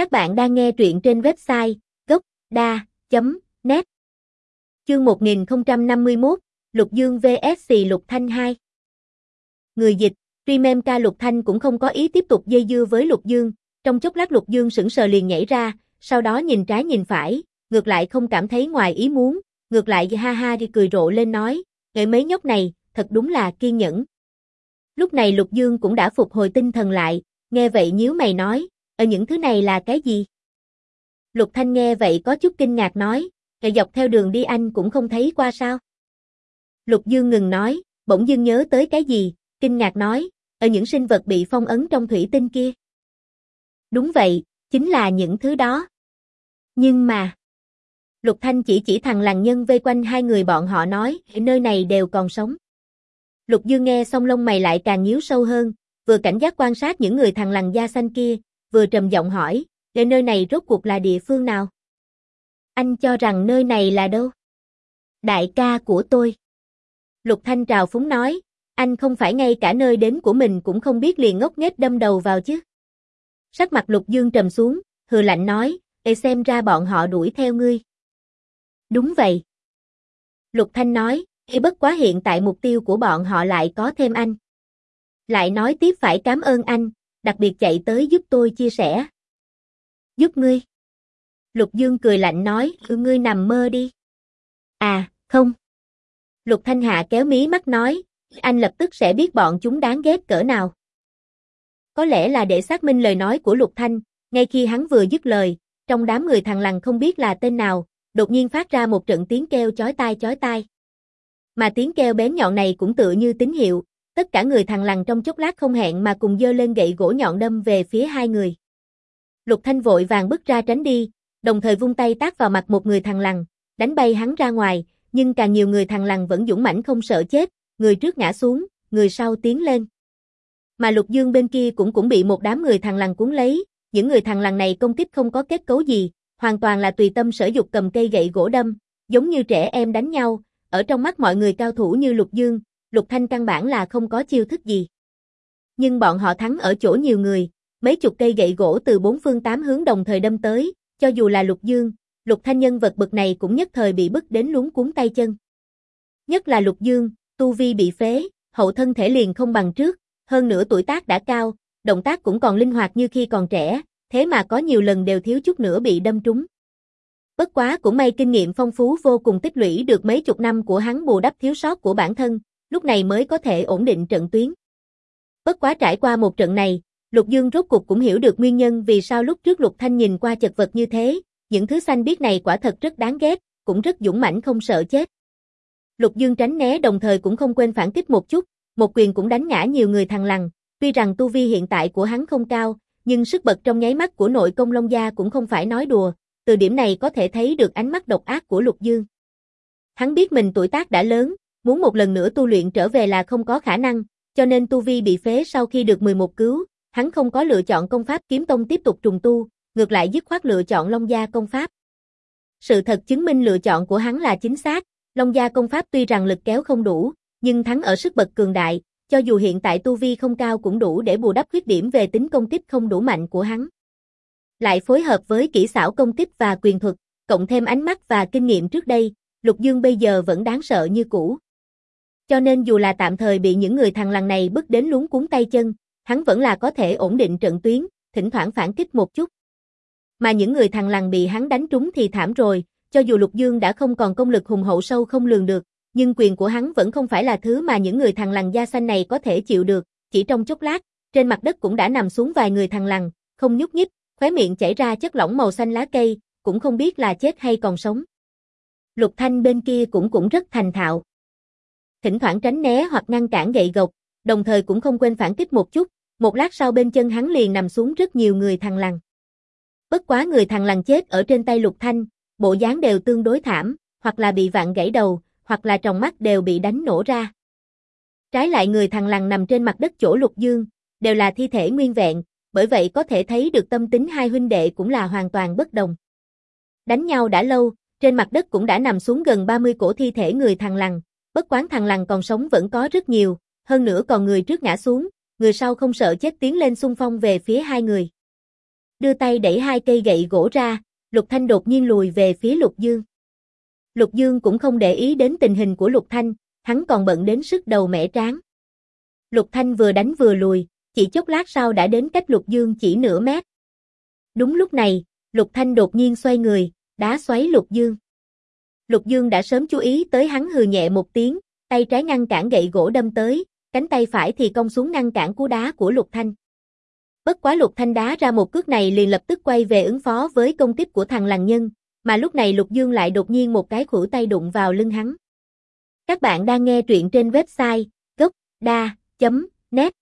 Các bạn đang nghe truyện trên website gốc.da.net Chương 1051, Lục Dương vs Lục Thanh 2 Người dịch, Remem ca Lục Thanh cũng không có ý tiếp tục dây dưa với Lục Dương, trong chốc lát Lục Dương sững sờ liền nhảy ra, sau đó nhìn trái nhìn phải, ngược lại không cảm thấy ngoài ý muốn, ngược lại ha ha đi cười rộ lên nói, nghệ mấy nhóc này, thật đúng là kiên nhẫn. Lúc này Lục Dương cũng đã phục hồi tinh thần lại, nghe vậy nhíu mày nói, ở những thứ này là cái gì? Lục Thanh nghe vậy có chút kinh ngạc nói, ngày dọc theo đường đi anh cũng không thấy qua sao? Lục Dương ngừng nói, bỗng dưng nhớ tới cái gì, kinh ngạc nói, ở những sinh vật bị phong ấn trong thủy tinh kia. Đúng vậy, chính là những thứ đó. Nhưng mà... Lục Thanh chỉ chỉ thằng làng nhân vây quanh hai người bọn họ nói, nơi này đều còn sống. Lục Dương nghe xong lông mày lại càng nhíu sâu hơn, vừa cảnh giác quan sát những người thằng làng da xanh kia, vừa trầm giọng hỏi, để nơi này rốt cuộc là địa phương nào? Anh cho rằng nơi này là đâu? Đại ca của tôi. Lục Thanh trào phúng nói, anh không phải ngay cả nơi đến của mình cũng không biết liền ngốc nghếch đâm đầu vào chứ. Sắc mặt Lục Dương trầm xuống, hừ lạnh nói, để xem ra bọn họ đuổi theo ngươi. Đúng vậy. Lục Thanh nói, khi bất quá hiện tại mục tiêu của bọn họ lại có thêm anh. Lại nói tiếp phải cảm ơn anh, đặc biệt chạy tới giúp tôi chia sẻ. Giúp ngươi. Lục Dương cười lạnh nói, ừ ngươi nằm mơ đi. À, không. Lục Thanh Hạ kéo mí mắt nói, anh lập tức sẽ biết bọn chúng đáng ghét cỡ nào. Có lẽ là để xác minh lời nói của Lục Thanh, ngay khi hắn vừa dứt lời, trong đám người thằng lằn không biết là tên nào, đột nhiên phát ra một trận tiếng kêu chói tai chói tai. Mà tiếng kêu bén nhọn này cũng tựa như tín hiệu, tất cả người thằng lằn trong chốc lát không hẹn mà cùng dơ lên gậy gỗ nhọn đâm về phía hai người. Lục Thanh vội vàng bước ra tránh đi, đồng thời vung tay tác vào mặt một người thằng lằn, đánh bay hắn ra ngoài, nhưng càng nhiều người thằng lằn vẫn dũng mãnh không sợ chết, người trước ngã xuống, người sau tiến lên. Mà Lục Dương bên kia cũng cũng bị một đám người thằng lằn cuốn lấy, những người thằng lằn này công kích không có kết cấu gì, hoàn toàn là tùy tâm sở dục cầm cây gậy gỗ đâm, giống như trẻ em đánh nhau, ở trong mắt mọi người cao thủ như Lục Dương, Lục Thanh căn bản là không có chiêu thức gì. Nhưng bọn họ thắng ở chỗ nhiều người, mấy chục cây gậy gỗ từ bốn phương tám hướng đồng thời đâm tới, cho dù là Lục Dương, Lục Thanh nhân vật bực này cũng nhất thời bị bức đến luống cuốn tay chân. Nhất là Lục Dương, tu vi bị phế, hậu thân thể liền không bằng trước, hơn nữa tuổi tác đã cao, động tác cũng còn linh hoạt như khi còn trẻ, thế mà có nhiều lần đều thiếu chút nữa bị đâm trúng. Bất quá cũng may kinh nghiệm phong phú vô cùng tích lũy được mấy chục năm của hắn bù đắp thiếu sót của bản thân, lúc này mới có thể ổn định trận tuyến. Bất quá trải qua một trận này, Lục Dương rốt cục cũng hiểu được nguyên nhân vì sao lúc trước Lục Thanh nhìn qua chật vật như thế, những thứ xanh biết này quả thật rất đáng ghét, cũng rất dũng mãnh không sợ chết. Lục Dương tránh né đồng thời cũng không quên phản kích một chút, một quyền cũng đánh ngã nhiều người thằng lằn, tuy rằng tu vi hiện tại của hắn không cao, nhưng sức bật trong nháy mắt của nội công Long Gia cũng không phải nói đùa, từ điểm này có thể thấy được ánh mắt độc ác của Lục Dương. Hắn biết mình tuổi tác đã lớn, muốn một lần nữa tu luyện trở về là không có khả năng, cho nên tu vi bị phế sau khi được 11 cứu, hắn không có lựa chọn công pháp kiếm tông tiếp tục trùng tu, ngược lại dứt khoát lựa chọn Long Gia công pháp. Sự thật chứng minh lựa chọn của hắn là chính xác, Long Gia công pháp tuy rằng lực kéo không đủ, nhưng thắng ở sức bật cường đại, cho dù hiện tại tu vi không cao cũng đủ để bù đắp khuyết điểm về tính công kích không đủ mạnh của hắn. Lại phối hợp với kỹ xảo công kích và quyền thuật, cộng thêm ánh mắt và kinh nghiệm trước đây, Lục Dương bây giờ vẫn đáng sợ như cũ. Cho nên dù là tạm thời bị những người thằng lằn này bức đến luống cuốn tay chân, hắn vẫn là có thể ổn định trận tuyến, thỉnh thoảng phản kích một chút. Mà những người thằng lằn bị hắn đánh trúng thì thảm rồi, cho dù Lục Dương đã không còn công lực hùng hậu sâu không lường được, nhưng quyền của hắn vẫn không phải là thứ mà những người thằng lằn da xanh này có thể chịu được, chỉ trong chốc lát, trên mặt đất cũng đã nằm xuống vài người thằng lằn, không nhúc nhích, khóe miệng chảy ra chất lỏng màu xanh lá cây, cũng không biết là chết hay còn sống. Lục Thanh bên kia cũng cũng rất thành thạo. Thỉnh thoảng tránh né hoặc ngăn cản gậy gộc, đồng thời cũng không quên phản kích một chút, một lát sau bên chân hắn liền nằm xuống rất nhiều người thằng lằn. Bất quá người thằng lằn chết ở trên tay Lục Thanh, bộ dáng đều tương đối thảm, hoặc là bị vạn gãy đầu, hoặc là tròng mắt đều bị đánh nổ ra. Trái lại người thằng lằn nằm trên mặt đất chỗ Lục Dương, đều là thi thể nguyên vẹn, bởi vậy có thể thấy được tâm tính hai huynh đệ cũng là hoàn toàn bất đồng. Đánh nhau đã lâu, trên mặt đất cũng đã nằm xuống gần 30 cổ thi thể người thằng lằn, bất quán thằng lằn còn sống vẫn có rất nhiều, hơn nữa còn người trước ngã xuống, người sau không sợ chết tiến lên xung phong về phía hai người. đưa tay đẩy hai cây gậy gỗ ra, Lục Thanh đột nhiên lùi về phía Lục Dương. Lục Dương cũng không để ý đến tình hình của Lục Thanh, hắn còn bận đến sức đầu mẻ tráng. Lục Thanh vừa đánh vừa lùi, chỉ chốc lát sau đã đến cách Lục Dương chỉ nửa mét. Đúng lúc này, Lục Thanh đột nhiên xoay người, đá xoáy Lục Dương. Lục Dương đã sớm chú ý tới hắn hừ nhẹ một tiếng, tay trái ngăn cản gậy gỗ đâm tới, cánh tay phải thì cong xuống ngăn cản cú đá của Lục Thanh. Bất quá Lục Thanh đá ra một cước này liền lập tức quay về ứng phó với công kích của thằng làng nhân, mà lúc này Lục Dương lại đột nhiên một cái khuỷu tay đụng vào lưng hắn. Các bạn đang nghe truyện trên website gocda.net